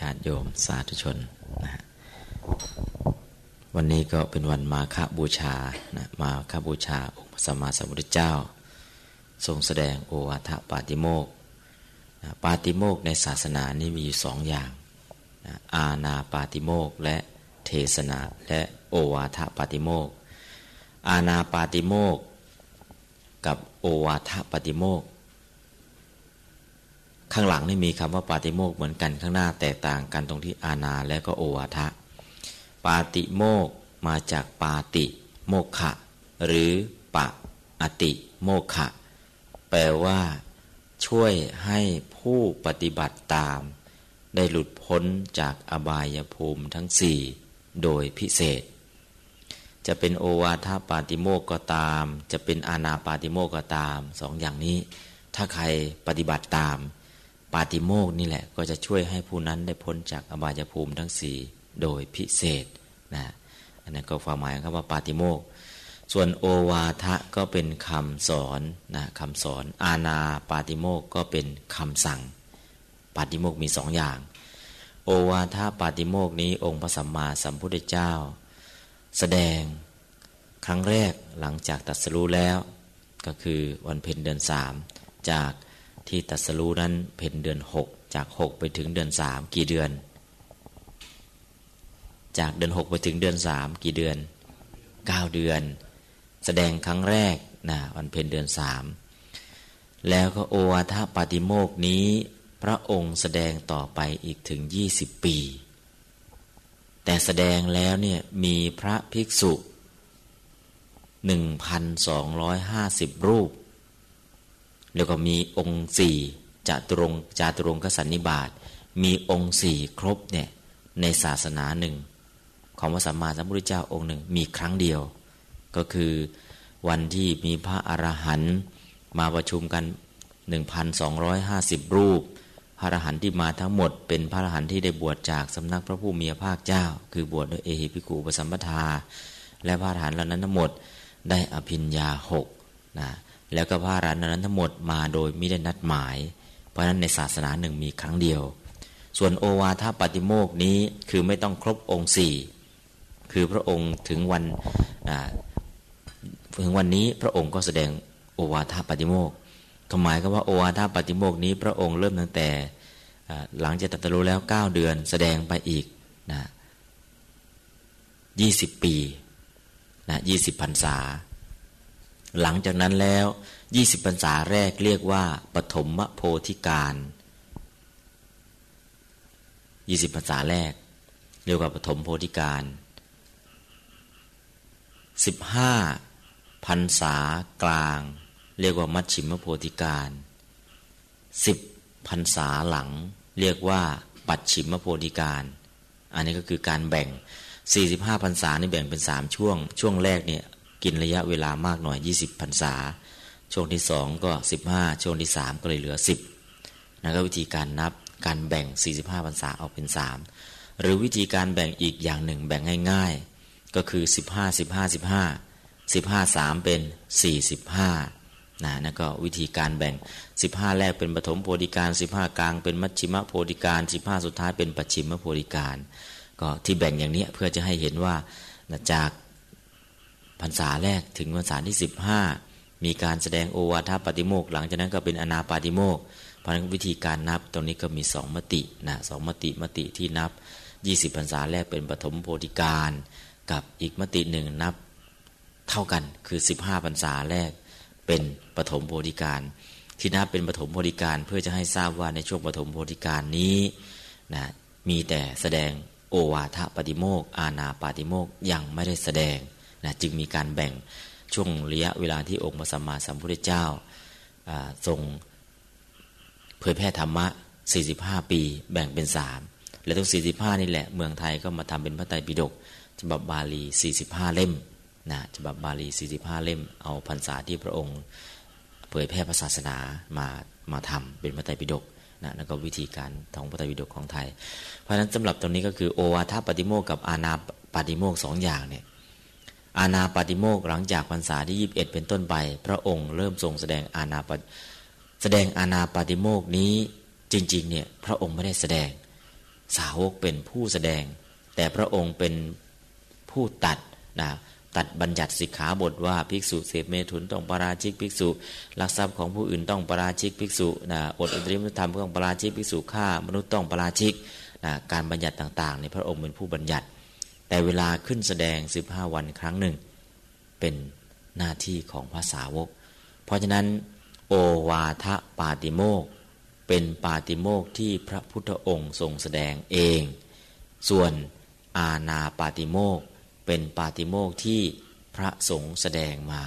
ญาติโยมสาธุชนนะฮะวันนี้ก็เป็นวันมาฆบูชานะมาฆบูชาองค์สมมาสัมพุทธเจ้า ทรงแสดงโอวาทปาติโมกนะปาติโมกในศาสนานี้มีอยู่สองอย่างนะอาณาปาติโมกและเทศนาและโอวาทปาติโมกอาณาปาติโมกกับโอวาทปาติโมก ข้างหลังนี่มีคำว่าปาติโมกเหมือนกันข้างหน้าแตกต่างกันตรงที่อาณาและก็โอวาทะ ปาติโมกมาจากปาติโมกขะ หรือปะอติโมกขะ แปลว่า ช่วยให้ผู้ปฏิบัติตาม ได้หลุดพ้นจากอบายภูมิทั้งสี่โดยพิเศษ จะเป็นโอวาทปาติโมกก็ตาม จะเป็นอาณาปาติโมกก็ตามสองอย่างนี้ ถ้าใครปฏิบัติตาม ปาติโมกนี่แหละก็จะช่วยให้ผู้นั้นได้พ้นจากอบายภูมิทั้งสี่โดยพิเศษนะอันนั้นก็ความหมายครับว่าปาติโมกส่วนโอวาทะก็เป็นคำสอนนะคำสอน อาณาปาติโมกก็เป็นคำสั่ง ปาติโมกมีสองอย่าง โอวาทะปาติโมกนี้องค์พระสัมมาสัมพุทธเจ้า แสดงครั้งแรกหลังจากตัดสรู้แล้ว ก็คือวันเพ็ญเดือนสามจาก ที่ตัสรู้นั้นเพ็นเดือนหกจากหกไปถึงเดือนสามกี่เดือน จากเดือนหกไปถึงเดือนสามกี่เดือนเก้าเดือน แสดงครั้งแรกนะวันเพ็นเดือนสามแล้วก็โอวาทปาติโมกนี้ พระองค์แสดงต่อไปอีกถึงยี่สิบปี แต่แสดงแล้วเนี่ยมีพระภิกษุหนึ่งพันสองร้อยห้าสิบรูป แล้วก็มีองค์สี่จตุรงจาตุรงกสันนิบาตมีองค์สี่ครบเนี่ยในศาสนาหนึ่ง ของพระสัมมาสัมพุทธเจ้าองค์หนึ่งมีครั้งเดียว ก็คือวันที่มีพระอรหันต์มาประชุมกัน 1,250 รูป พระอรหันต์ที่มาทั้งหมด เป็นพระอรหันต์ที่ได้บวชจากสำนักพระผู้มีพระภาคเจ้า คือบวชโดยเอหิภิกูปสัมปทา และพระอรหันต์เหล่านั้นทั้งหมดได้อภิญญาหกนะ แล้วก็พระอรหันต์นั้นทั้งหมดมาโดยไม่ได้นัดหมาย เพราะฉะนั้นในศาสนาหนึ่งมีครั้งเดียว ส่วนโอวาทปฏิโมกนี้คือไม่ต้องครบองค์สี่คือพระองค์ถึงวันถึงวันนี้พระองค์ก็แสดงโอวาทปฏิโมกหมายก็ว่าโอวาทปฏิโมกนี้ พระองค์เริ่มตั้งแต่หลังจากตัตรู้แล้ว 9 เดือนแสดงไปอีกนะยี่สิบปีนะยี่สิบพรรษา หลังจากนั้นแล้วยี่สิบพรรษาแรกเรียกว่าปฐมโพธิการยี่สิบพรรษาแรก เรียกว่าปฐมโพธิการสิบห้าพรรษากลาง เรียกว่ามัชชิมโพธิการสิบพรรษาหลัง เรียกว่าปัจฉิมโพธิการ อันนี้ก็คือการแบ่ง 45พรรษานี่แบ่งเป็นสามช่วง ช่วงแรกเนี่ย กินระยะเวลามากหน่อย 20พรรษา ช่วงที่สองก็ 15 ช่วงที่สามก็เลยเหลือ 10นะก็วิธีการนับการแบ่ง 45พรรษาออกเป็น 3 หรือวิธีการแบ่งอีกอย่างหนึ่งแบ่งง่ายๆ ก็คือ 15 15 15 15 3 เป็น 45นะนั่นก็วิธีการแบ่ง 15 แรกเป็นปฐมโพธิการ 15 กลางเป็นมัชชิมโพธิการ 15 สุดท้ายเป็นปัจฉิมโพธิการ ก็ที่แบ่งอย่างนี้เพื่อจะให้เห็นว่าจาก รรษาแรกถึงพรรษาที่สิบห้ามีการแสดงโอวาทปฏิโมกหลังจากนั้นก็เป็นอนาปาติโมกเพราะนั้นวิธีการนับตรงนี้ก็มีสองมตินะสองมติมติที่นับยี่สิบพรรษาแรกเป็นปฐมโพธิการ กับอีกมติหนึ่งนับเท่ากันคือสิบห้าพรรษาแรกเป็นปฐมโพธิการ ที่นับเป็นปฐมโพธิการเพื่อจะให้ทราบว่าในช่วงปฐมโพธิการนี้นะมีแต่แสดงโอวาทปฏิโมกอาณาปาติโมกยังไม่ได้แสดง นะจึงมีการแบ่งช่วงระยะเวลาที่องค์พระสัมมาสัมพุทธเจ้าทรงเผยแพร่ธรรมะ 45 ปีแบ่งเป็นสามและตรง 45 นี่แหละเมืองไทยก็มาทำเป็นพระไตรปิฎกฉบับบาลี 45 เล่มนะฉบับบาลี 45 เล่ม เอาพรรษาที่พระองค์เผยแพร่ศาสนามามาทำเป็นพระไตรปิฎกนะแล้วก็วิธีการของพระไตรปิฎกของไทย เพราะฉะนั้นสำหรับตรงนี้ก็คือโอวาทปฏิโมกกับอาณาปฏิโมกสองอย่างเนี่ย อาณาปฏิโมกหลังจากพรรษาที่ยีิบเอ็ดเป็นต้นไป พระองค์เริ่มทรงแสดงอาณาปแสดงอาณาปฏิโมกนี้จริง ๆ เนี่ยพระองค์ไม่ได้แสดง สาวกเป็นผู้แสดง แต่พระองค์เป็นผู้ตัดนะตัดบัญญัติสิกขาบทว่าภิกษุเสพเมถุนต้องปราชิกภิกษุลักทรัพย์ของผู้อื่นต้องปราชิกภิกษุนะอดอินทรียมธรรมต้องปราชิกภิกษุฆ่ามนุษย์ต้องปราชิกนะการบัญญัติต่างๆในพระองค์เป็นผู้บัญญัติ แต่เวลาขึ้นแสดง 15 วันครั้งหนึ่ง เป็นหน้าที่ของภาษาวก เพราะฉะนั้น โอวาทปาติโมก เป็นปาติโมกที่พระพุทธองค์ทรงแสดงเอง ส่วนอาณาปาติโมก เป็นปาติโมกที่พระสงฆ์แสดงมา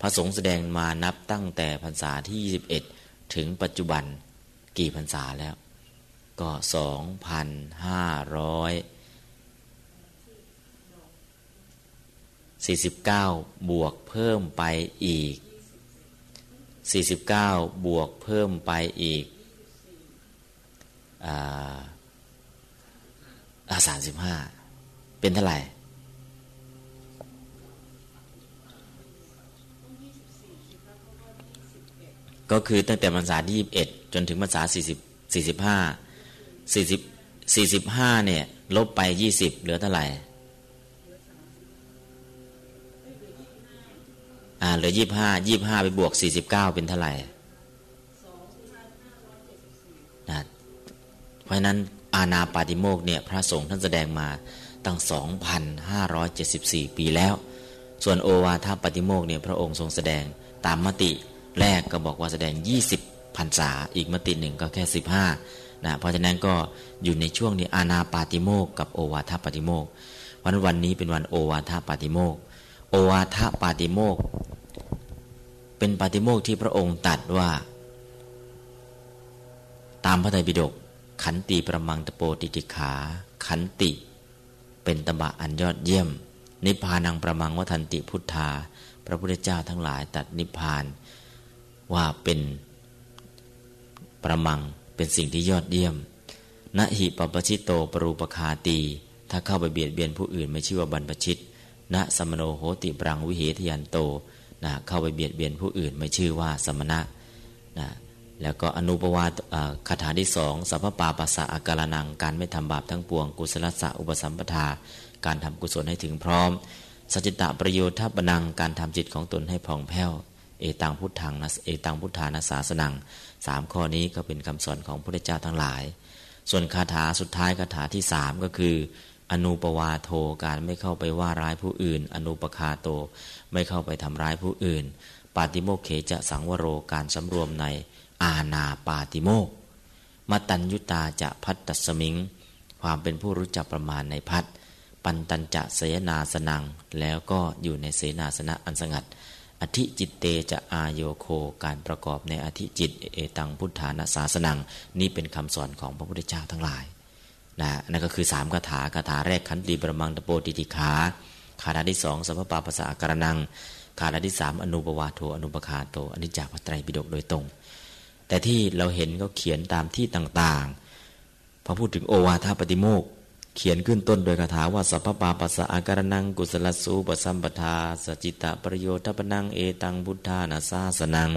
พระสงฆ์แสดงมานับตั้งแต่พรรษาที่ 21 ถึงปัจจุบันกี่พรรษาแล้ว ก็ 49 บวกเพิ่มไปอีก 49 บวกเพิ่มไปอีกอ่าสามสิบห้าเป็นเท่าไหร่ก็คือตั้งแต่พรรษาที่ยีิบเอ็ดจนถึงพรรษาสี่สิบสี่สิบห้าสี่สิบสี่สิบห้าเนี่ย ลบไปยี่สิบเหลือเท่าไหร่ อ่าเหลือยี่ห้ายี่ห้าไปบวกสี่สิบเก้าเป็นเท่าไหร่นะเพราะนั้นอาณาปาติโมกเนี่ยพระสงฆ์ท่านแสดงมาตั้งสองพันห้าร้อยเจ็ดสิบสี่ปีแล้ว ส่วนโอวาทปาติโมกเนี่ยพระองค์ทรงแสดงตามมติแรกก็บอกว่าแสดง 20พรรษา อีกมติหนึ่งก็แค่ 15นะเพราะฉะนั้นก็อยู่ในช่วงนี้อาณาปาติโมกกับโอวาทปาติโมกวันวันนี้เป็นวันโอวาทปาติโมก โอวาทปาติโมก เป็นปาติโมกที่พระองค์ตัดว่า ตามพระไตรปิฎกขันติประมังตโปติติขา ขันติ เป็นตบะอันยอดเยี่ยม นิพพานังประมังวัทันติพุทธา พระพุทธเจ้าทั้งหลายตัดนิพพานว่าเป็นประมังเป็นสิ่งที่ยอดเยี่ยมนะหิปปชิตโตปรูปคาตี ถ้าเข้าไปเบียดเบียนผู้อื่นไม่ชื่อว่าบรรพชิต นะสมโนโหติปรังวิเหทยันโตนะเข้าไปเบียดเบียนผู้อื่นไม่ชื่อว่าสมณะนะแล้วก็อนุปวาคาถาที่สองสัพพปาปัสสะอาการนัง การไม่ทำบาปทั้งปวง กุศลสะอุปสัมปทา การทำกุศลให้ถึงพร้อมสัจจิตะประโยชน์ทัปนังการทำจิตของตนให้ผ่องแผ้ว เอตังพุทธังนะเอตังพุทธานาสาสนังสามข้อนี้ก็เป็นคำสอนของพระเจ้าทั้งหลาย ส่วนคาถาสุดท้ายคาถาที่สามก็คือ อนุปวาโทการไม่เข้าไปว่าร้ายผู้อื่น อนุปคาโตไม่เข้าไปทำร้ายผู้อื่น ปาติโมกเขจะสังวโรการสำรวมในอาณาปาติโมกมตัญยุตาจะพัตตสมิง ความเป็นผู้รู้จักประมาณในพัดปันตัญจะเสนาสนัง แล้วก็อยู่ในเสนาสนะอันสงัด อธิจิตเตจะอาโยโคการประกอบในอธิจิต เอตังพุทธานาสาสนัง นี่เป็นคำสอนของพระพุทธเจ้าทั้งหลาย นะนั่นก็คือสามคาถาคาถาแรกขันติบรมังตโปติติขาคาถาที่สองสัพพปาภาษาการนังคาถาที่สามอนุปวาโทอนุปคาโตอันนี้จากพระไตรปิฎกโดยตรง แต่ที่เราเห็นก็เขียนตามที่ต่างๆ พอพูดถึงโอวาทปฏิโมกเขียนขึ้นต้นโดยคาถาว่าสัพพปาปัสสะอาการนัง กุศลสูปสัมปทาสจิตะประโยชน์ทัปนังเอตังพุทธานาซาสนัง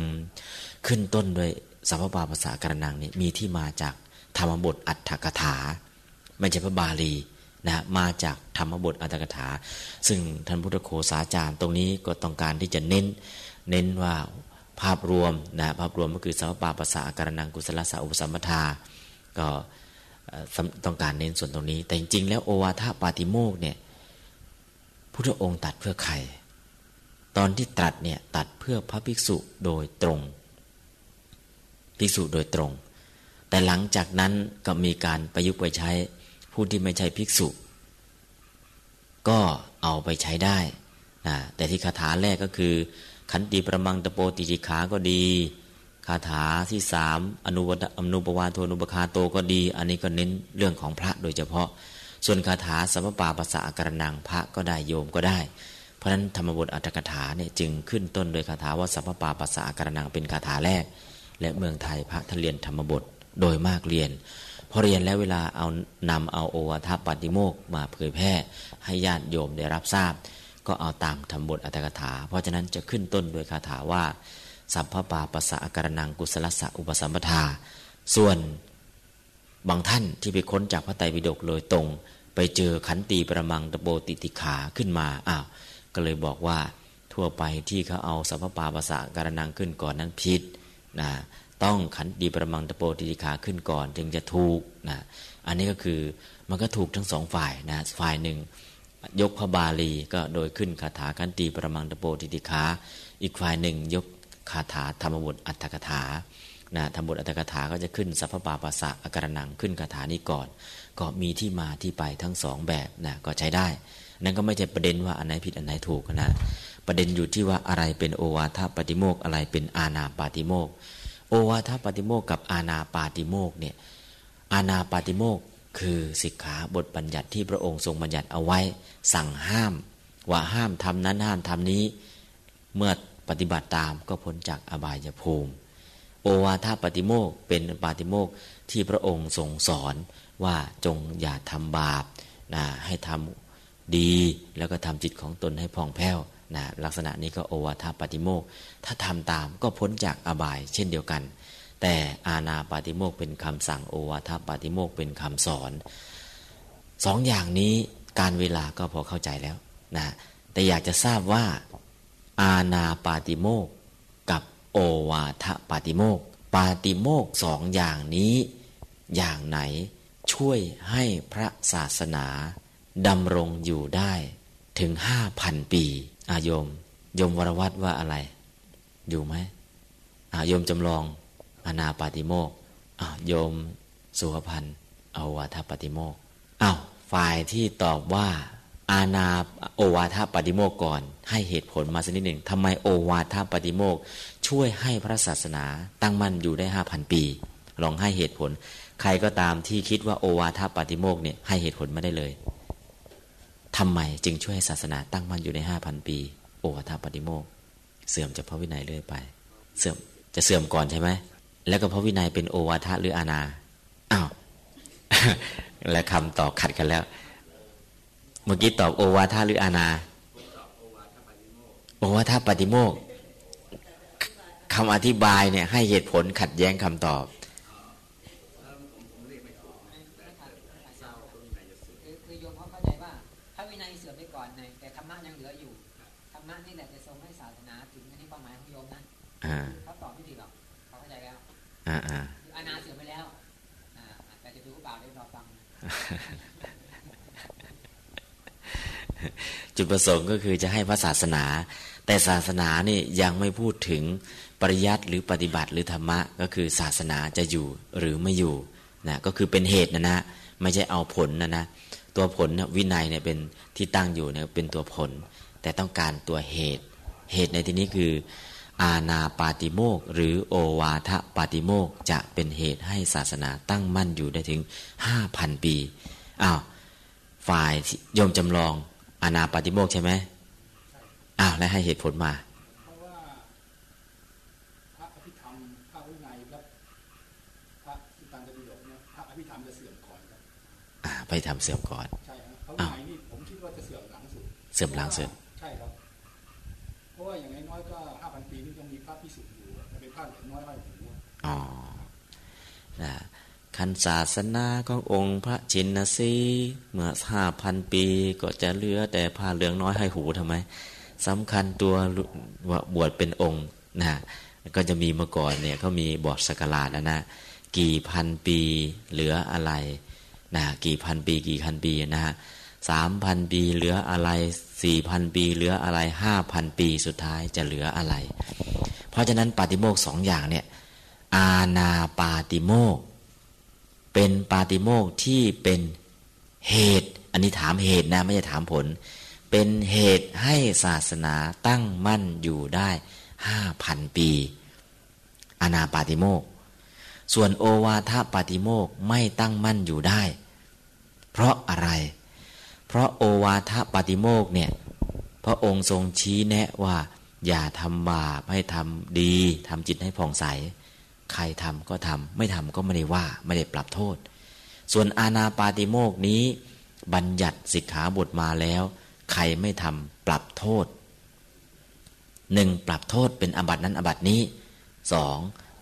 ขึ้นต้นโดยสัพพปาปัสสะอาการนังนี่มีที่มาจากธรรมบทอัตถกถา ไม่ใช่พระบาลีนะมาจากธรรมบทอัตถกถา ซึ่งท่านพุทธโคสาจารย์ตรงนี้ก็ต้องการที่จะเน้นเน้นว่าภาพรวมนะภาพรวมก็คือสัพพปาปัสาการนังกุศลสาอุปสัมปทา ก็ต้องการเน้นส่วนตรงนี้ แต่จริงๆ แล้วโอวาทปาติโมกเนี่ยพุทธองค์ตัดเพื่อใคร ตอนที่ตัดเนี่ยตัดเพื่อพระภิกษุโดยตรงภิกษุโดยตรง แต่หลังจากนั้นก็มีการประยุกต์ไปใช้ ผู้ที่ไม่ใช่ภิกษุ ก็เอาไปใช้ได้นะแต่ที่คาถาแรกก็คือ ขันติประมังตะโปติจิขาก็ดี คาถาที่สามอนุวัตอนุปวาโทนุปคาโตก็ดี อันนี้ก็เน้นเรื่องของพระโดยเฉพาะ ส่วนคาถาสัมปาปัสสะอาการนังพระก็ได้โยมก็ได้ เพราะฉะนั้นธรรมบทอัตถกถาเนี่ยจึงขึ้นต้นโดยคาถาว่าสัมปาปัสสะอาการนังเป็นคาถาแรก และเมืองไทยพระทเรียนธรรมบทโดยมากเรียน พอเรียนแล้วเวลาเอานำเอาโอวาทปฏิโมกมาเผยแพร่ให้ญาติโยมได้รับทราบ ก็เอาตามธรรมบทอัตถกถา เพราะฉะนั้นจะขึ้นต้นโดยคาถาว่าสัพพปาปัสสะอาการนังกุศลสะอุปสัมปทา ส่วนบางท่านที่ไปค้นจากพระไตรปิฎกเลยตรง ไปเจอขันตีประมังตะโบติติขาขึ้นมาอ้าวก็เลยบอกว่าทั่วไปที่เขาเอาสัพพปาภาษาการนังขึ้นก่อนนั้นผิดนะ ต้องขันตีประมังตะโบติติขาขึ้นก่อน จึงจะถูกนะอันนี้ก็คือมันก็ถูกทั้งสองฝ่ายนะฝ่ายหนึ่งยกพระบาลีก็โดยขึ้นคาถาขันตีประมังตะโบติติขาอีกฝ่ายหนึ่งยกคาถาธรรมบุตรอัตถกถานะธรรมบุตรอัตถกถาก็จะขึ้นสัพพปาภาษาอาการนังขึ้นคาถานี้ก่อน ก็มีที่มาที่ไปทั้งสองแบบนะก็ใช้ได้ นั่นก็ไม่ใช่ประเด็นว่าอันไหนผิดอันไหนถูกนะประเด็นอยู่ที่ว่าอะไรเป็นโอวาทปฏิโมกอะไรเป็นอาณาปาติโมก โอวาทปฏิโมกกับอาณาปาติโมกเนี่ยอาณาปาติโมกคือสิกขาบทบัญญัติที่พระองค์ทรงบัญญัติเอาไว้ สั่งห้าม ว่าห้ามทำนั้นห้ามทำนี้ เมื่อปฏิบัติตามก็พ้นจากอบายภูมิ โอวาทปฏิโมกเป็นปาติโมกที่พระองค์ทรงสอนว่าจงอย่าทำบาปนะให้ทำดีแล้วก็ทำจิตของตนให้ผ่องแผ้ว นะลักษณะนี้ก็โอวาทปฏิโมกถ้าทำตามก็พ้นจากอบายเช่นเดียวกัน แต่อาณาปาติโมกเป็นคำสั่งโอวาทปาติโมกเป็นคำสอนสองอย่างนี้การเวลาก็พอเข้าใจแล้วนะแต่อยากจะทราบว่าอาณาปาติโมกกับโอวาทปาติโมกปาติโมกสองอย่างนี้ อย่างไหนช่วยให้พระศาสนาดำรงอยู่ได้ถึงห้าพันปี อาโยม โยมวรวัตว่าอะไร อยู่ไหมอาโยมจำลองอาณาปาติโมกอาโยมสุภพันธ์เอาวาทปาติโมกอ้าวฝ่ายที่ตอบว่า อาณาโอวาทปาติโมกก่อน ให้เหตุผลมาสักนิดหนึ่งทำไมโอวาทปาติโมกช่วยให้พระศาสนาตั้งมั่นอยู่ได้ห้าพันปี ลองให้เหตุผล ใครก็ตามที่คิดว่าโอวาทปาติโมกเนี่ยให้เหตุผลไม่ได้เลย ทำไมจึงช่วยศาสนาตั้งมั่นอยู่ในห้าพันปี โอวาทปฏิโมกเสื่อมจากพระวินัยเรื่อยไป เสื่อมจะเสื่อมก่อนใช่ไหมแล้วก็พระวินัยเป็นโอวาทหรืออาณาอ้าวและคำตอบขัดกันแล้ว เมื่อกี้ตอบโอวาทหรืออาณาโอวาทปฏิโมกคำอธิบายเนี่ยให้เหตุผลขัดแย้งคำตอบ เขาตอบไม่ผิดหรอกเขาเข้าใจแล้วอ่าอ่าอาณาเสื่อมไปแล้วอ่าแต่จะดูเปล่าได้รอฟัง จุดประสงค์ก็คือจะให้พระศาสนา แต่ศาสนานี่ยังไม่พูดถึงปริยัติหรือปฏิบัติหรือธรรมะ ก็คือศาสนาจะอยู่หรือไม่อยู่นะก็คือเป็นเหตุนะนะไม่ใช่เอาผลนะนะตัวผลนะวินัยเนี่ยเป็นที่ตั้งอยู่เนี่ยเป็นตัวผล แต่ต้องการตัวเหตุ เหตุในที่นี้คือ อาณาปาติโมกหรือโอวาทปาติโมกจะเป็นเหตุให้ศาสนาตั้งมั่นอยู่ได้ถึงห้าพันปีอ้าวฝ่ายโยมจำลองอาณาปาติโมกใช่ไหมอ้าวและให้เหตุผลมาเพราะว่าพระอภิธรรมพระวินัยและพระสุตันตปิฎกเนี่ยพระอภิธรรมจะเสื่อมก่อนครับอ่าไปทำเสื่อมก่อนใช่ครับพระวินัยนี่ผมคิดว่าจะเสื่อมหลังสุด เสื่อมหลังสุด อ๋อนะขันศาสนาขององค์พระชินสีเมื่อห้าพันปีก็จะเหลือแต่ผ้าเหลืองน้อยให้หูทำไมสำคัญตัวว่าบวชเป็นองค์นะก็จะมีเมื่อก่อนเนี่ยเขามีบอดสกลาดนะนะกี่พันปีเหลืออะไรนะกี่พันปีกี่พันปีนะฮะสามพันปีเหลืออะไรสี่พันปีเหลืออะไรห้าพันปีสุดท้ายจะเหลืออะไร เพราะฉะนั้นปาติโมกสองอย่างเนี่ย อาณาปาติโมก เป็นปาติโมกที่เป็นเหตุ อันนี้ถามเหตุนะไม่ใช่ถามผล เป็นเหตุให้ศาสนาตั้งมั่นอยู่ได้ห้าพันปีอาณาปาติโมก ส่วนโอวาทปาติโมกไม่ตั้งมั่นอยู่ได้ เพราะอะไร เพราะโอวาทปาติโมกเนี่ยพระองค์ทรงชี้แนะว่า อย่าทำบาปให้ทำดีทำจิตให้ผ่องใส ใครทำก็ทำไม่ทำก็ไม่ได้ว่าไม่ได้ปรับโทษ ส่วนอาณาปาติโมกนี้ บัญญัติสิกขาบทมาแล้ว ใครไม่ทำปรับโทษหนึ่งปรับโทษเป็นอบัตินั้นอบัตินี้สอง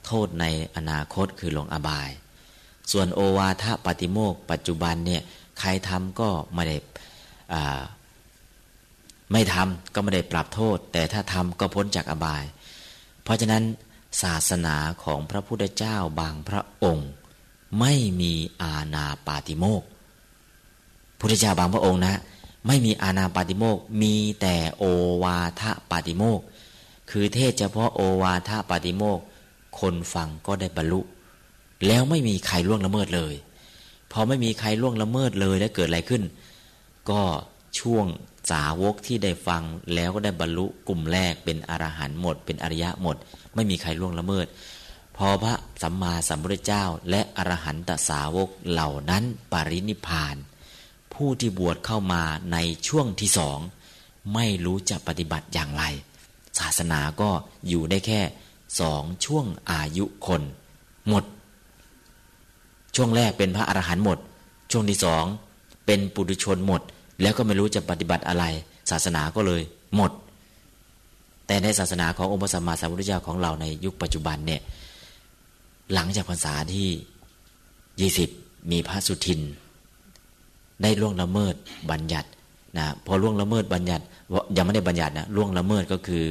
โทษในอนาคตคือลงอบาย ส่วนโอวาทปฏิโมกปัจจุบันเนี่ยใครทำก็ไม่ได้ไม่ทำก็ไม่ได้ปรับโทษ แต่ถ้าทำก็พ้นจากอบาย เพราะฉะนั้น ศาสนาของพระพุทธเจ้าบางพระองค์ ไม่มีอาณาปาติโมกพุทธเจ้าบางพระองค์นะ ไม่มีอาณาปาติโมกมีแต่โอวาทปาติโมกคือเทศเฉพาะโอวาทปาติโมกคนฟังก็ได้บรรลุ แล้วไม่มีใครล่วงละเมิดเลยพอไม่มีใครล่วงละเมิดเลยแล้วเกิดอะไรขึ้น ก็ช่วง สาวกที่ได้ฟังแล้วก็ได้บรรลุกลุ่มแรกเป็นอรหันต์หมด เป็นอริยะหมด ไม่มีใครล่วงละเมิด พอพระสัมมาสัมพุทธเจ้า และอรหันตสาวกเหล่านั้นปรินิพาน ผู้ที่บวชเข้ามาในช่วงที่สองไม่รู้จะปฏิบัติอย่างไร ศาสนาก็อยู่ได้แค่สองช่วงอายุคน หมด ช่วงแรกเป็นพระอรหันต์หมด ช่วงที่สองเป็นปุถุชนหมด แล้วก็ไม่รู้จะปฏิบัติอะไร ศาสนาก็เลยหมด แต่ในศาสนาขององค์พระสัมมาสัมพุทธเจ้าของเราในยุคปัจจุบันเนี่ยหลังจากพรรษาที่ยี่สิบมีพระสุทิน ได้ล่วงละเมิดบัญญัตินะพอล่วงละเมิดบัญญัติยังไม่ได้บัญญัตินะล่วงละเมิดก็คือ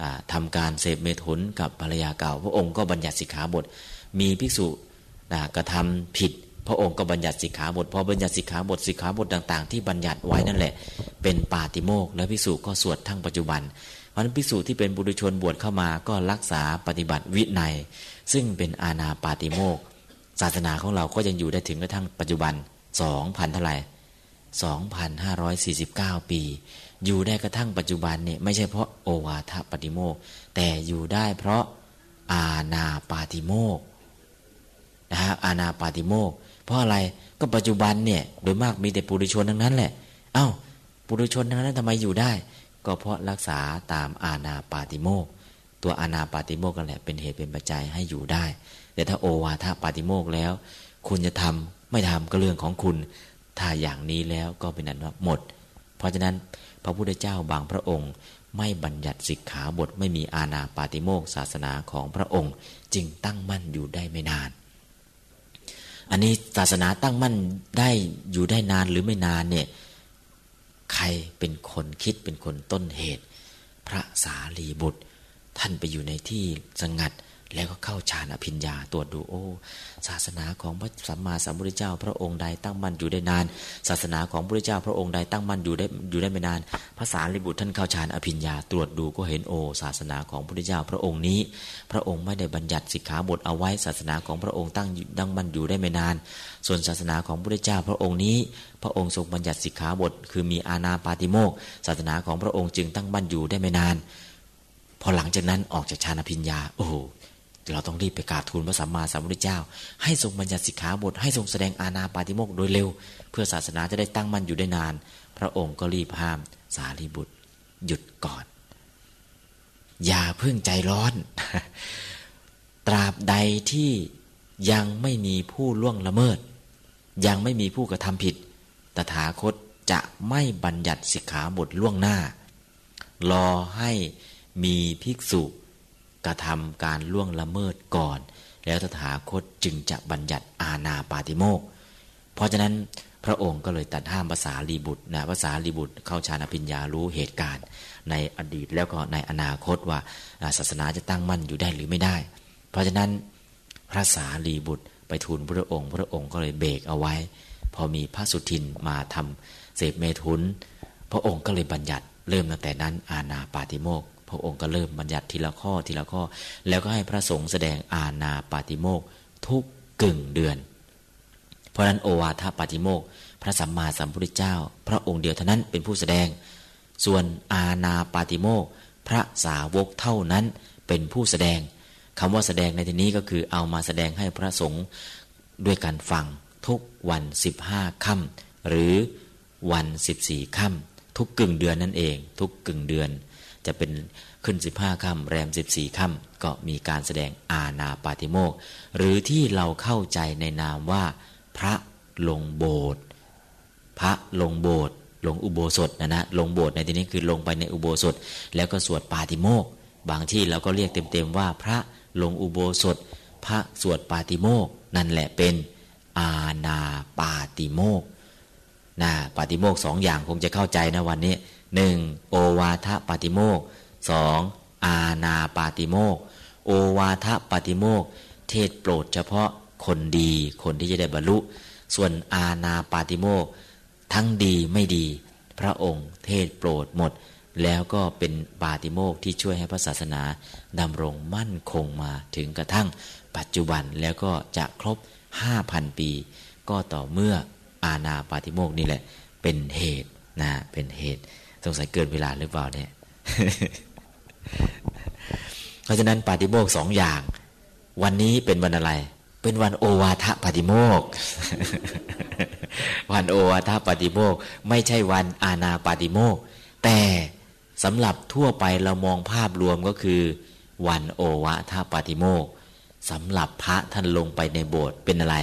อทำการเสพเมถุนกับภรรยาเก่า พระองค์ก็บัญญัติสิกขาบท มีภิกษุนะกระทำผิด พระองค์ก็บัญญัติสิกขาบทพอบัญญัติสิกขาบทสิกขาบทต่าง ๆ ที่บัญญัติไว้นั่นแหละ เป็นปาติโมกและพิสูจก็สวดทั้งปัจจุบันเพราะนั้นพิสูจที่เป็นบุรุชนบวชเข้ามาก็รักษาปฏิบัติวินัย ซึ่งเป็นอาณาปาติโมกศาสนาของเราก็ยังอยู่ได้ถึงกระทั่งปัจจุบันสองพันเท่าไหร่สองพันห้าร้อยสี่สิบเก้าปี อยู่ได้กระทั่งปัจจุบันเนี่ยไม่ใช่เพราะโอวาทปฏิโมกแต่อยู่ได้เพราะอาณาปาติโมกนะฮะอาณาปาติโมก เพราะอะไรก็ปัจจุบันเนี่ย โดยมากมีแต่ปุถุชนทั้งนั้นแหละ เอา้าปุถุชนทั้งนั้นทำไมอยู่ได้ ก็เพราะรักษาตามอาณาปาติโมก ตัวอาณาปาติโมกกันแหละเป็นเหตุเป็นปัจจัยให้อยู่ได้ แต่ถ้าโอวาทปาติโมกแล้ว คุณจะทำไม่ทำก็เรื่องของคุณ ถ้าอย่างนี้แล้วก็เป็นนั้นว่าหมด เพราะฉะนั้นพระพุทธเจ้าบางพระองค์ ไม่บัญญัติสิกขาบทไม่มีอาณาปาติโมกศาสนาของพระองค์ จึงตั้งมั่นอยู่ได้ไม่นาน อันนี้ศาสนาตั้งมั่นได้อยู่ได้นานหรือไม่นานเนี่ยใครเป็นคนคิดเป็นคนต้นเหตุ พระสารีบุตร ท่านไปอยู่ในที่สงัด แล้วก็เข้าฌานอภิญญาตรวจดูโอ้ศาสนาของพระสัมมาสัมพุทธเจ้า พระองค์ใดตั้งมั่นอยู่ได้นาน ศาสนาของพระพุทธเจ้า พระองค์ใดตั้งมั่นอยู่ได้อยู่ได้ไม่นานภาษาลิบุตรท่านเข้าฌานอภิญญา ตรวจดูก็เห็นโอ้ศาสนาของพระพุทธเจ้า พระองค์นี้ พระองค์ไม่ได้บัญญัติสิกขาบทเอาไว้ ศาสนาของพระองค์ตั้งตั้งมั่นอยู่ได้ไม่นาน ส่วนศาสนาของพระพุทธเจ้า พระองค์นี้ พระองค์ทรงบัญญัติสิกขาบท คือมีอาณาปาติโมกศาสนาของพระองค์จึงตั้งมั่นอยู่ได้ไม่นาน พอหลังจากนั้นออกจากฌานอภิญญาโอ้ เราต้องรีบไปกราบทูลพระสัมมาสัมพุทธเจ้า ให้ทรงบัญญัติสิกขาบทให้ทรงแสดงอาณาปาติโมกโดยเร็ว เพื่อศาสนาจะได้ตั้งมั่นอยู่ได้นาน พระองค์ก็รีบห้าม สารีบุตร หยุดก่อน อย่าเพิ่งใจร้อน ตราบใดที่ยังไม่มีผู้ล่วงละเมิด ยังไม่มีผู้กระทำผิด ตถาคตจะไม่บัญญัติสิกขาบทล่วงหน้า รอให้มีภิกษุ กระทำการล่วงละเมิดก่อน แล้วตถาคตจึงจะบัญญัติอาณาปาติโมกเพราะฉะนั้นพระองค์ก็เลยตัดห้ามภาษาลีบุตรนะภาษาลีบุตรเข้าฌานปิญญารู้เหตุการณ์ ในอดีตแล้วก็ในอนาคตว่าศาสนาจะตั้งมั่นอยู่ได้หรือไม่ได้ เพราะฉะนั้นพระสารีบุตรไปทูลพระองค์ พระองค์ก็เลยเบรกเอาไว้ พอมีพระสุทินมาทำเสพเมทุน พระองค์ก็เลยบัญญัติเริ่มตั้งแต่นั้นอาณาปาติโมก พระองค์ก็เริ่มบัญญัติทีละข้อทีละข้อ แล้วก็ให้พระสงฆ์แสดงอาณาปาติโมกทุกกึ่งเดือน เพราะนั้นโอวาทปาติโมกพระสัมมาสัมพุทธเจ้า พระองค์เดียวเท่านั้นเป็นผู้แสดง ส่วนอาณาปาติโมกพระสาวกเท่านั้นเป็นผู้แสดงคำว่าแสดงในที่นี้ก็คือเอามาแสดงให้พระสงฆ์ด้วยการฟังทุกวันสิบห้าค่ำหรือวันสิบสี่ค่ำทุกกึ่งเดือนนั่นเอง ทุกกึ่งเดือน จะเป็นขึ้นสิบห้าค่ำแรมสิบสี่ค่ำก็มีการแสดงอาณาปาติโมกหรือที่เราเข้าใจในนามว่า พระลงโบสถ์พระลงโบสถ์ลงอุโบสถนะนะลงโบสถ์ในที่นี้คือลงไปในอุโบสถ แล้วก็สวดปาติโมกบางที่เราก็เรียกเต็มๆว่าพระลงอุโบสถ พระสวดปาติโมกนั่นแหละเป็นอาณาปาติโมกนะปาติโมกสองอย่างคงจะเข้าใจนะวันนี้ หนึ่งโอวาทปาติโมกสองอาณาปาติโมกโอวาทปาติโมกเทศโปรดเฉพาะคนดีคนที่จะได้บรรลุ ส่วนอาณาปาติโมกทั้งดีไม่ดี พระองค์เทศโปรดหมด แล้วก็เป็นปาติโมกที่ช่วยให้พระศาสนาดำรงมั่นคงมาถึงกระทั่งปัจจุบันแล้วก็จะครบห้าพันปี ก็ต่อเมื่ออาณาปาติโมกนี่แหละ เป็นเหตุนะเป็นเหตุ สงสัยเกินเวลาหรือเปล่าเนี่ย เพราะฉะนั้นปาติโมกสองอย่าง วันนี้เป็นวันอะไร เป็นวันโอวาทปาติโมกวันโอวาทปาติโมกไม่ใช่วันอาณาปาติโมกแต่สำหรับทั่วไปเรามองภาพรวมก็คือ วันโอวาทปาติโมกสำหรับพระท่านลงไปในโบสถ์เป็นอะไร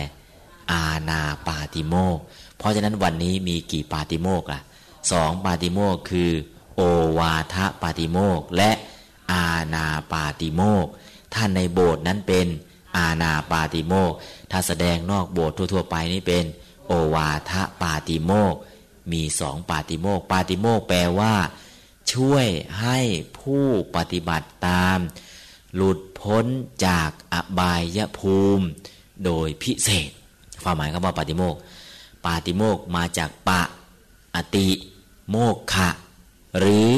อาณาปาติโมก เพราะฉะนั้นวันนี้มีกี่ปาติโมกล่ะ สองปาติโมกคือ โอวาทปาติโมกและอาณาปาติโมกท่านในโบสถ์นั้นเป็นอาณาปาติโมกถ้าแสดงนอกโบสถ์ทั่ว ๆ ไปนี่เป็น โอวาทปาติโมกมีสองปาติโมกปาติโมกแปลว่า ช่วยให้ผู้ปฏิบัติตาม หลุดพ้นจากอบายภูมิ โดยพิเศษ ความหมายคำว่าปาติโมกปาติโมกมาจากปะอติ โมกขะ หรือ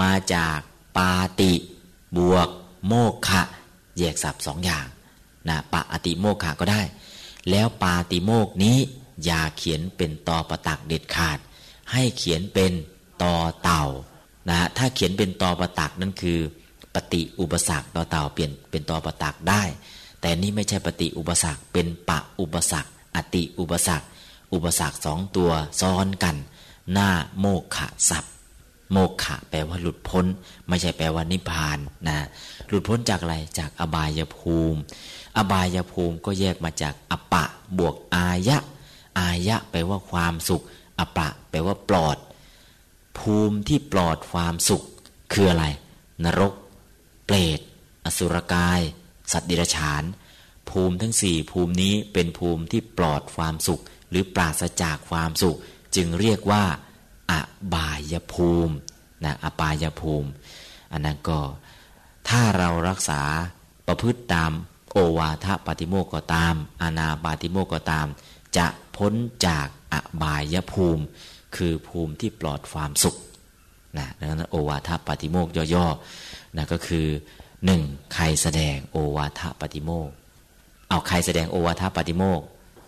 มาจากปาติ บวก โมกขะแยกศัพท์สองอย่างนะปะอติโมกขะก็ได้ แล้วปาติโมกนี้อย่าเขียนเป็นตอประตักเด็ดขาด ให้เขียนเป็นตอเต่านะถ้าเขียนเป็นตอประตักนั่นคือ ปฏิอุปสรรคตอเต่าเปลี่ยนเป็นตอประตักได้ แต่นี่ไม่ใช่ปฏิอุปสรรคเป็นปะอุปสรรคอติอุปสรรคอุปสรรคสองตัวซ้อนกัน หน้าโมกขะศัพท์ โมกขะแปลว่าหลุดพ้น ไม่ใช่แปลว่านิพพานนะหลุดพ้นจากอะไรจากอบายภูมิ อบายภูมิก็แยกมาจากอปะบวกอายะ อายะแปลว่าความสุข อปะแปลว่าปลอด ภูมิที่ปลอดความสุข คืออะไร นรก เปรตอสุรกาย สัตว์ดิรฉาน ภูมิทั้งสี่ภูมินี้เป็นภูมิที่ปลอดความสุข หรือปราศจากความสุข จึงเรียกว่า อบายภูมินะอบายภูมิ อันนั้นก็ถ้าเรารักษาประพฤติตามโอวาทปาติโมกก็ตาม อานาปาติโมกก็ตาม จะพ้นจากอบายภูมิ คือภูมิที่ปลอดความสุขนะดังนั้นโอวาทปาติโมกย่อๆนะก็คือหนึ่งใครแสดงโอวาทปาติโมกเอาใครแสดงโอวาทปาติโมก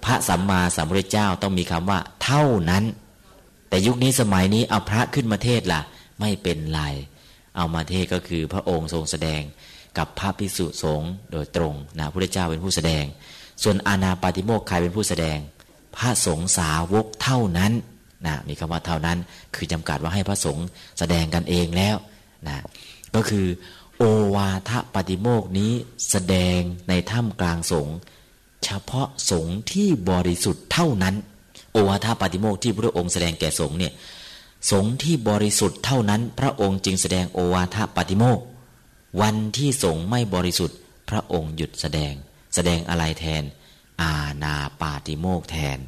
พระสัมมาสัมพุทธเจ้าต้องมีคำว่า เท่านั้น แต่ยุคนี้สมัยนี้เอาพระขึ้นมาเทศล่ะ ไม่เป็นไร เอามาเทศก็คือพระองค์ทรงแสดงกับพระภิกษุสงฆ์โดยตรงนะพระเจ้าเป็นผู้แสดง ส่วนอาณาปาติโมกใครเป็นผู้แสดง พระสงฆ์สาวกเท่านั้นนะมีคำว่าเท่านั้นคือจำกัดว่าให้พระสงฆ์แสดงกันเองแล้วนะก็คือ โอวาทปาติโมกนี้แสดงในถ้ำกลางสงฆ์ เฉพาะสงฆ์ที่บริสุทธิ์เท่านั้น โอวาทปาติโมกที่พระองค์แสดงแก่สงฆ์เนี่ยสงฆ์ที่บริสุทธิ์เท่านั้น พระองค์จึงแสดงโอวาทปาติโมกวันที่สงฆ์ไม่บริสุทธิ์ พระองค์หยุดแสดง แสดงอะไรแทน อาณาปาติโมกแทน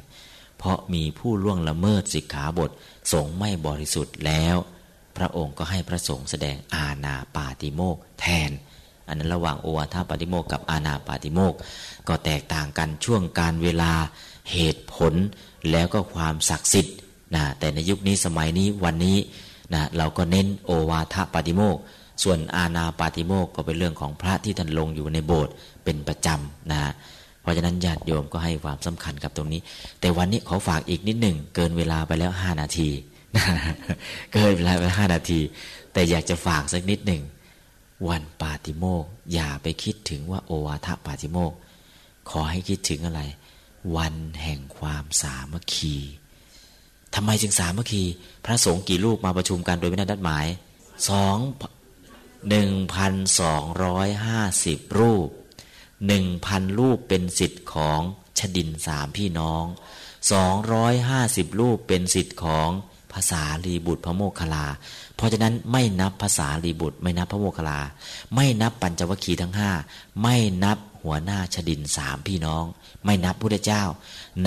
เพราะมีผู้ล่วงละเมิดสิกขาบทสงฆ์ไม่บริสุทธิ์แล้ว พระองค์ก็ให้พระสงฆ์แสดงอาณาปาติโมกแทน อันนั้นระหว่างโอวาทปาติโมกกับอาณาปาติโมกก็แตกต่างกันช่วงการเวลาเหตุผลแล้วก็ความศักดิ์สิทธิ์นะแต่ในยุคนี้สมัยนี้วันนี้นะเราก็เน้นโอวาทปาติโมกส่วนอาณาปาติโมกก็เป็นเรื่องของพระที่ท่านลงอยู่ในโบสถ์เป็นประจำนะเพราะฉะนั้นญาติโยมก็ให้ความสำคัญกับตรงนี้ แต่วันนี้ขอฝากอีกนิดหนึ่งเกินเวลาไปแล้วห้านาทีเกินเวลาไปห้านาที แต่อยากจะฝากสักนิดหนึ่ง วันปาติโมกอย่าไปคิดถึงว่าโอวาทปาติโมกขอให้คิดถึงอะไร วันแห่งความสามัคคีทำไมจึงสามัคคี พระสงฆ์กี่รูปมาประชุมกันโดยไม่ได้นัดหมายสองหนึ่งพันสองร้อยห้าสิบรูปหนึ่งพันรูปเป็นสิทธิ์ของชดินสามพี่น้องสองร้อยห้าสิบรูปเป็นสิทธิ์ของ ภาษาลีบุตรพระโมคคลา เพราะฉะนั้นไม่นับภาษาลีบุตร ไม่นับพระโมคคลา ไม่นับปัญจวัคคีย์ทั้งห้าไม่นับหัวหน้าชดินสามพี่น้อง ไม่นับพุทธเจ้า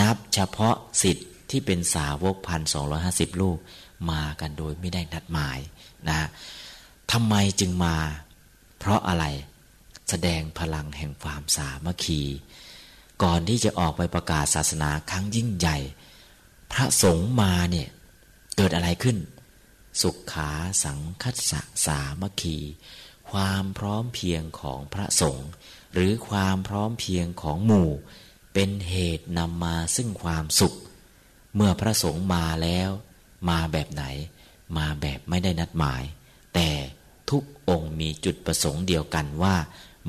นับเฉพาะสิทธิ์ที่เป็นสาวกพันสองร้อยห้าสิบลูกมากันโดยไม่ได้นัดหมายนะทำไมจึงมา เพราะอะไรแสดงพลังแห่งความสามัคคี ก่อนที่จะออกไปประกาศศาสนาครั้งยิ่งใหญ่ พระสงฆ์มาเนี่ย เกิดอะไรขึ้น สุขขาสังคัสสะสามัคคี ความพร้อมเพียงของพระสงฆ์หรือความพร้อมเพียงของหมู่ เป็นเหตุนำมาซึ่งความสุข เมื่อพระสงฆ์มาแล้ว มาแบบไหน มาแบบไม่ได้นัดหมาย แต่ทุกองค์มีจุดประสงค์เดียวกันว่า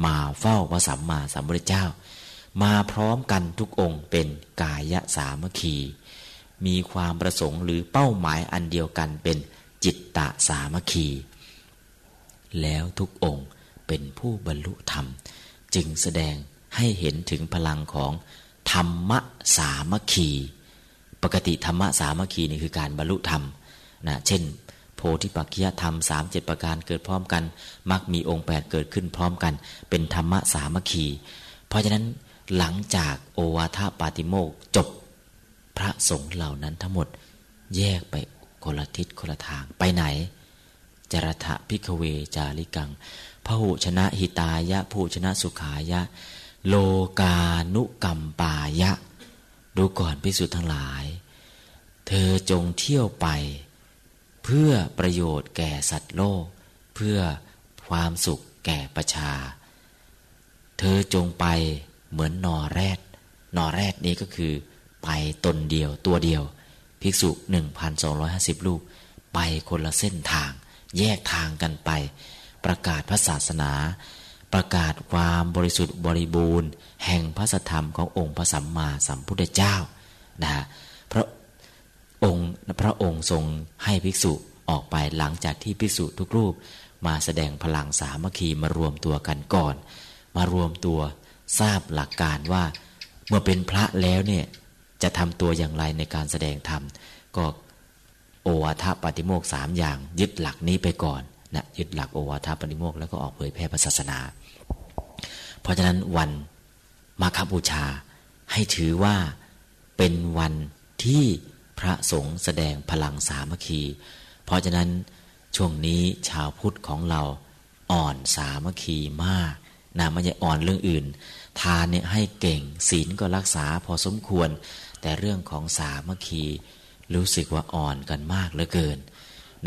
มาเฝ้าพระสัมมาสัมพุทธเจ้า มาพร้อมกันทุกองค์เป็นกายสามัคคี มีความประสงค์หรือเป้าหมายอันเดียวกันเป็นจิตตะสามัคคี แล้วทุกองค์เป็นผู้บรรลุธรรม จึงแสดงให้เห็นถึงพลังของธรรมสามัคคี ปกติธรรมสามัคคีนี่คือการบรรลุธรรมนะเช่น โพธิปักขียธรรมสามเจ็ดประการเกิดพร้อมกันมักมีองค์แปดเกิดขึ้นพร้อมกัน เป็นธรรมสามัคคี เพราะฉะนั้นหลังจากโอวาทปาติโมกจบ พระสงฆ์เหล่านั้นทั้งหมดแยกไปคนละทิศคนละทางไปไหน จรถะพิกเวจาริกังพระหุชนะหิตายะผู้ชนะสุขายะ โลกานุกัมปายะ ดูก่อนพิสุทธ์ทั้งหลาย เธอจงเที่ยวไป เพื่อประโยชน์แก่สัตว์โลก เพื่อความสุขแก่ประชา เธอจงไปเหมือนนอแรดนอแรดนี้ก็คือ ไปตนเดียวตัวเดียว ภิกษุหนึ่งพันสองร้อยห้าสิบลูกไปคนละเส้นทาง แยกทางกันไป ประกาศพระศาสนา ประกาศความบริสุทธิ์บริบูรณ์ แห่งพระสธรรมขององค์พระสัมมาสัมพุทธเจ้านะพระองค์พระองค์ทรงให้ภิกษุออกไปหลังจากที่ภิกษุทุกรูป มาแสดงพลังสามัคคีมารวมตัวกันก่อน มารวมตัวทราบหลักการว่า เมื่อเป็นพระแล้วเนี่ย จะทำตัวอย่างไรในการแสดงธรรม ก็โอวาทปฏิโมกสามอย่าง ยึดหลักนี้ไปก่อนนะยึดหลักโอวาทปฏิโมกแล้วก็ออกเผยแพร่ศาสนา เพราะฉะนั้นวันมาคบูชาให้ถือว่าเป็นวันที่พระสงฆ์แสดงพลังสามัคคี เพราะฉะนั้นช่วงนี้ชาวพุทธของเราอ่อนสามัคคีมากนะไม่ใช่อ่อนเรื่องอื่น ทานเนี่ยให้เก่งศีลก็รักษาพอสมควร แต่เรื่องของสามัคคีรู้สึกว่าอ่อนกันมากเหลือเกิน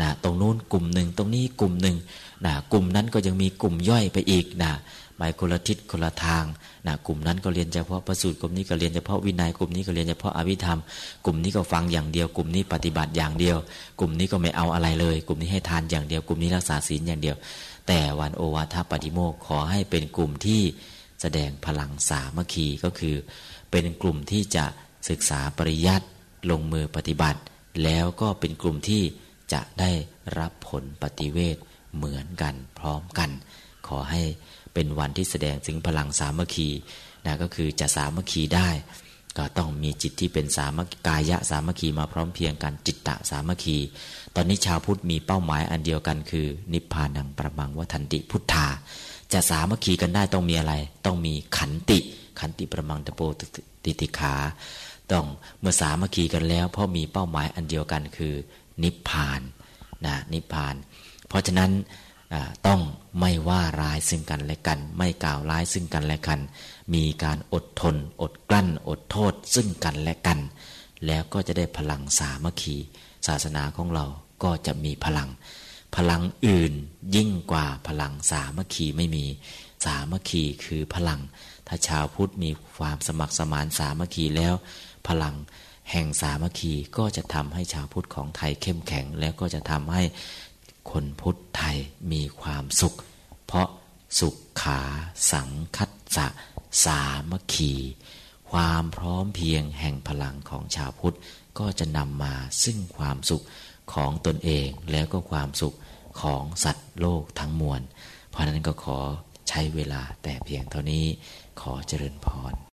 นะตรงนู้นกลุ่มหนึ่งตรงนี้กลุ่มหนึ่งนะกลุ่มนั้นก็ยังมีกลุ่มย่อยไปอีกนะไปคนละทิศคนละทางนะกลุ่มนั้นก็เรียนเฉพาะประสูตรกลุ่มนี้ก็เรียนเฉพาะวินัยกลุ่มนี้ก็เรียนเฉพาะอภิธรรม กลุ่มนี้ก็ฟังอย่างเดียว กลุ่มนี้ปฏิบัติอย่างเดียว กลุ่มนี้ก็ไม่เอาอะไรเลย กลุ่มนี้ให้ทานอย่างเดียว กลุ่มนี้รักษาศีลอย่างเดียว แต่วันโอวาทปฏิโมกขอให้เป็นกลุ่มที่แสดงพลังสามัคคีก็คือ เป็นกลุ่มที่จะ ศึกษาปริยัติลงมือปฏิบัติ แล้วก็เป็นกลุ่มที่จะได้รับผลปฏิเวทเหมือนกันพร้อมกัน ขอให้เป็นวันที่แสดงถึงพลังสามัคคีนะก็คือจะสามัคคีได้ ก็ต้องมีจิตที่เป็นสามัคกายะสามัคคีมาพร้อมเพียงกันจิตตะสามัคคี ตอนนี้ชาวพุทธมีเป้าหมายอันเดียวกันคือ นิพพานังประมังวัฏันติพุทธา จะสามัคคีกันได้ต้องมีอะไร ต้องมีขันติ ขันติประมังตะโปติติขา ต้องเมื่อสามัคคีกันแล้ว เพราะมีเป้าหมายอันเดียวกันคือ นิพพานนะนิพพาน เพราะฉะนั้นต้องไม่ว่าร้ายซึ่งกันและกัน ไม่กล่าวร้ายซึ่งกันและกัน มีการอดทน อดกลั้น อดโทษซึ่งกันและกัน แล้วก็จะได้พลังสามัคคี ศาสนาของเราก็จะมีพลัง พลังอื่นยิ่งกว่าพลังสามัคคีไม่มี สามัคคีคือพลัง ถ้าชาวพุทธมีความสมัครสมานสามัคคีแล้ว พลัง แห่งสามัคคีก็จะทำให้ชาวพุทธของไทยเข้มแข็ง แล้วก็จะทำให้คนพุทธไทยมีความสุข เพราะสุขขาสังคัตจะสามัคคี ความพร้อมเพียงแห่งพลังของชาวพุทธก็จะนำมาซึ่งความสุขของตนเองแล้วก็ความสุขของสัตว์โลกทั้งมวล เพราะนั้นก็ขอใช้เวลาแต่เพียงเท่านี้ขอเจริญพร